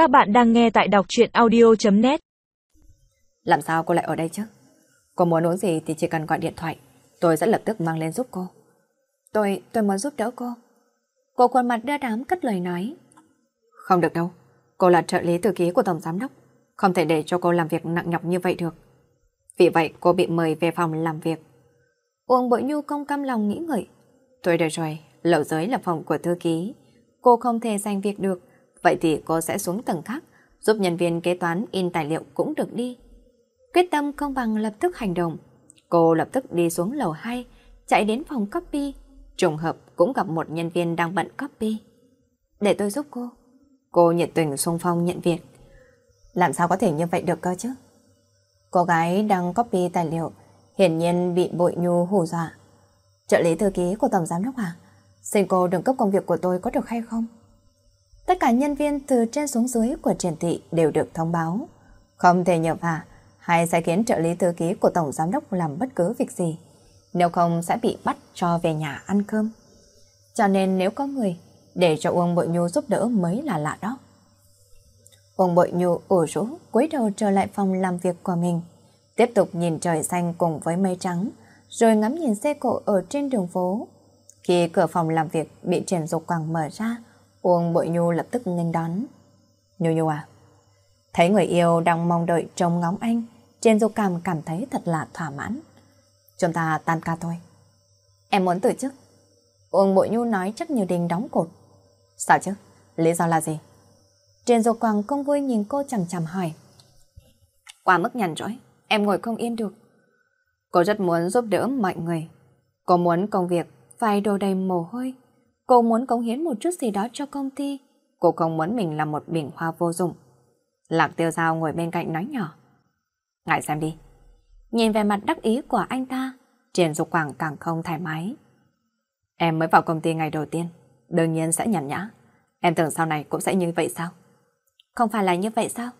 Các bạn đang nghe tại đọc truyện audio.net Làm sao cô lại ở đây chứ? Cô muốn uống gì thì chỉ cần gọi điện thoại, tôi sẽ lập tức mang lên giúp cô. Tôi, tôi muốn giúp đỡ cô. Cô khuôn mặt đưa đám cất lời nói. Không được đâu, cô là trợ lý thư ký của Tổng Giám Đốc, không thể để cho cô làm việc nặng nhọc như vậy được. Vì vậy cô bị mời về phòng làm việc. Uông Bội Nhu công cam lòng nghĩ ngợi. Tôi được rồi, lậu giới là phòng của thư ký. Cô không thể giành việc được, vậy thì cô sẽ xuống tầng khác, giúp nhân viên kế toán in tài liệu cũng được đi. Quyết tâm không bằng lập tức hành động. Cô lập tức đi xuống lầu 2, chạy đến phòng copy. Trùng hợp cũng gặp một nhân viên đang bận copy. Để tôi giúp cô. Cô nhiệt tình xung phong nhận việc. Làm sao có thể như vậy được cơ chứ? Cô gái đang copy tài liệu, hiển nhiên bị bội nhu hù dọa. Trợ lý thư ký của Tổng Giám Đốc à? Xin cô đừng cấp công việc của tôi có được hay không? Tất cả nhân viên từ trên xuống dưới của triển thị đều được thông báo. Không thể nhập à, hay sẽ khiến trợ lý thư ký của Tổng Giám Đốc làm bất cứ việc gì. Nếu không sẽ bị bắt cho về nhà ăn cơm. Cho nên nếu có người để cho Uông Bội Nhu giúp đỡ mới là lạ đó. Uông Bội Nhu ủ rũ cúi đầu trở lại phòng làm việc của mình. Tiếp tục nhìn trời xanh cùng với mây trắng, rồi ngắm nhìn xe cộ ở trên đường phố. Khi cửa phòng làm việc bị triển dục quảng mở ra, Uông Bội Nhu lập tức nghênh đón. Nhu Nhu à? Thấy người yêu đang mong đợi trông ngóng anh, trên dục cảm cảm thấy thật là thỏa mãn. Chúng ta tan ca thôi. Em muốn từ chức. Uông Bội Nhu nói chắc như đình đóng cột. Sao chứ? Lý do là gì? Trên dục quang không vui nhìn cô chằm chằm hỏi. quá mức nhằn rỗi, em ngồi không yên được. Cô rất muốn giúp đỡ mọi người. Cô muốn công việc phải đồ đầy mồ hôi. Cô muốn cống hiến một chút gì đó cho công ty. Cô không muốn mình là một bình hoa vô dụng. Lạc tiêu dao ngồi bên cạnh nói nhỏ. Ngại xem đi. Nhìn về mặt đắc ý của anh ta, Triển Dục Quảng càng không thoải mái. Em mới vào công ty ngày đầu tiên, đương nhiên sẽ nhàn nhã. Em tưởng sau này cũng sẽ như vậy sao? Không phải là như vậy sao?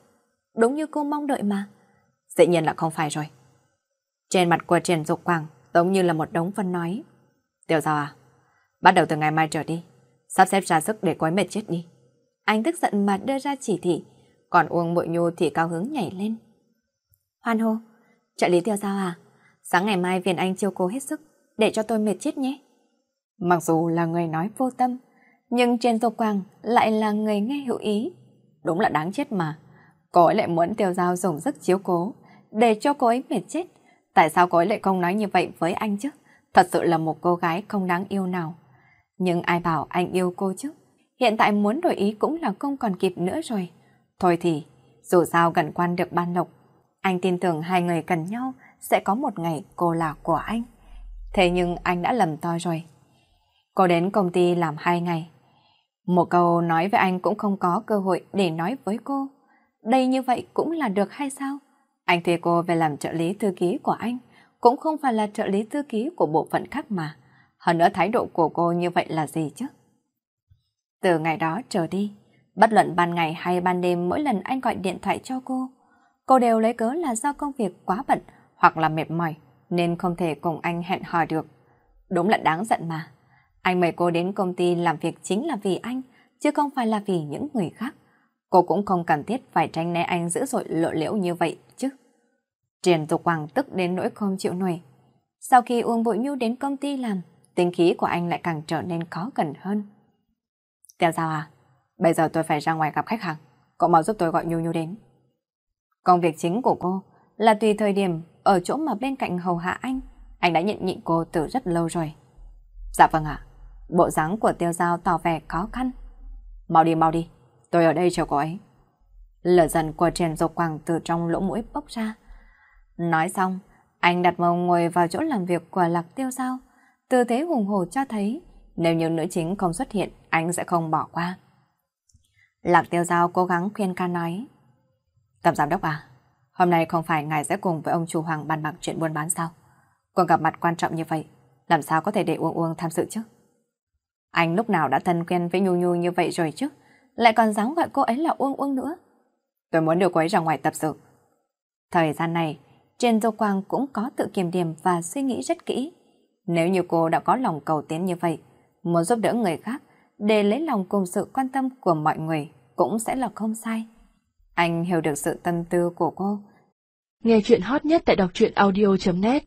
Đúng như cô mong đợi mà. Dĩ nhiên là không phải rồi. Trên mặt của Triển Dục Quảng giống như là một đống phân nói. Tiểu Giao à, bắt đầu từ ngày mai trở đi, sắp xếp ra sức để quấy mệt chết đi. Anh tức giận mà đưa ra chỉ thị, còn Uông Mội Nhu thì cao hứng nhảy lên. Hoan hô, trợ lý tiêu Giao à, sáng ngày mai viên anh chiêu cố hết sức, để cho tôi mệt chết nhé. Mặc dù là người nói vô tâm, nhưng trên Dục Quang lại là người nghe hữu ý. Đúng là đáng chết mà. Cô ấy lại muốn Tiêu Giao dùng sức chiếu cố, để cho cô ấy mệt chết. Tại sao cô ấy lại không nói như vậy với anh chứ? Thật sự là một cô gái không đáng yêu nào. Nhưng ai bảo anh yêu cô chứ? Hiện tại muốn đổi ý cũng là không còn kịp nữa rồi. Thôi thì, dù sao gần quan được ban lộc, anh tin tưởng hai người cần nhau sẽ có một ngày cô là của anh. Thế nhưng anh đã lầm to rồi. Cô đến công ty làm hai ngày. Một câu nói với anh cũng không có cơ hội để nói với cô. Đây như vậy cũng là được hay sao? Anh thuê cô về làm trợ lý thư ký của anh, cũng không phải là trợ lý thư ký của bộ phận khác mà. Hơn nữa thái độ của cô như vậy là gì chứ? Từ ngày đó trở đi, bất luận ban ngày hay ban đêm mỗi lần anh gọi điện thoại cho cô, cô đều lấy cớ là do công việc quá bận hoặc là mệt mỏi nên không thể cùng anh hẹn hò được. Đúng là đáng giận mà. Anh mời cô đến công ty làm việc chính là vì anh, chứ không phải là vì những người khác. Cô cũng không cần thiết phải tránh né anh dữ dội lộ liễu như vậy chứ. Triền Tục Quang tức đến nỗi không chịu nổi. Sau khi Uông Bội Nhu đến công ty làm, tính khí của anh lại càng trở nên khó gần hơn. Tiêu Giao à, bây giờ tôi phải ra ngoài gặp khách hàng. Cậu mau giúp tôi gọi Nhu Nhu đến. Công việc chính của cô là tùy thời điểm ở chỗ mà bên cạnh hầu hạ anh. Anh đã nhận nhịn cô từ rất lâu rồi. Dạ vâng ạ. Bộ dáng của Tiêu Giao tỏ vẻ khó khăn. Mau đi mau đi, tôi ở đây chờ cô ấy. Lửa dần của Trần Dục Quang từ trong lỗ mũi bốc ra. Nói xong, anh đặt mông ngồi vào chỗ làm việc của Lạc Tiêu Giao. Tư thế hùng hổ cho thấy, nếu như nữ chính không xuất hiện, anh sẽ không bỏ qua. Lạc Tiêu Giao cố gắng khuyên can nói. Tổng giám đốc à, hôm nay không phải ngài sẽ cùng với ông chủ Hoàng bàn bạc chuyện buôn bán sao? Còn gặp mặt quan trọng như vậy, làm sao có thể để Uông Uông tham dự chứ? Anh lúc nào đã thân quen với Nhu Nhu như vậy rồi chứ? Lại còn dám gọi cô ấy là Uông Uông nữa. Tôi muốn đưa cô ấy ra ngoài tập sự. Thời gian này, trên Dâu Quang cũng có tự kiềm điểm và suy nghĩ rất kỹ. Nếu như cô đã có lòng cầu tiến như vậy, muốn giúp đỡ người khác để lấy lòng cùng sự quan tâm của mọi người cũng sẽ là không sai. Anh hiểu được sự tâm tư của cô. Nghe chuyện hot nhất tại đọc truyện audio.net